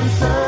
answer.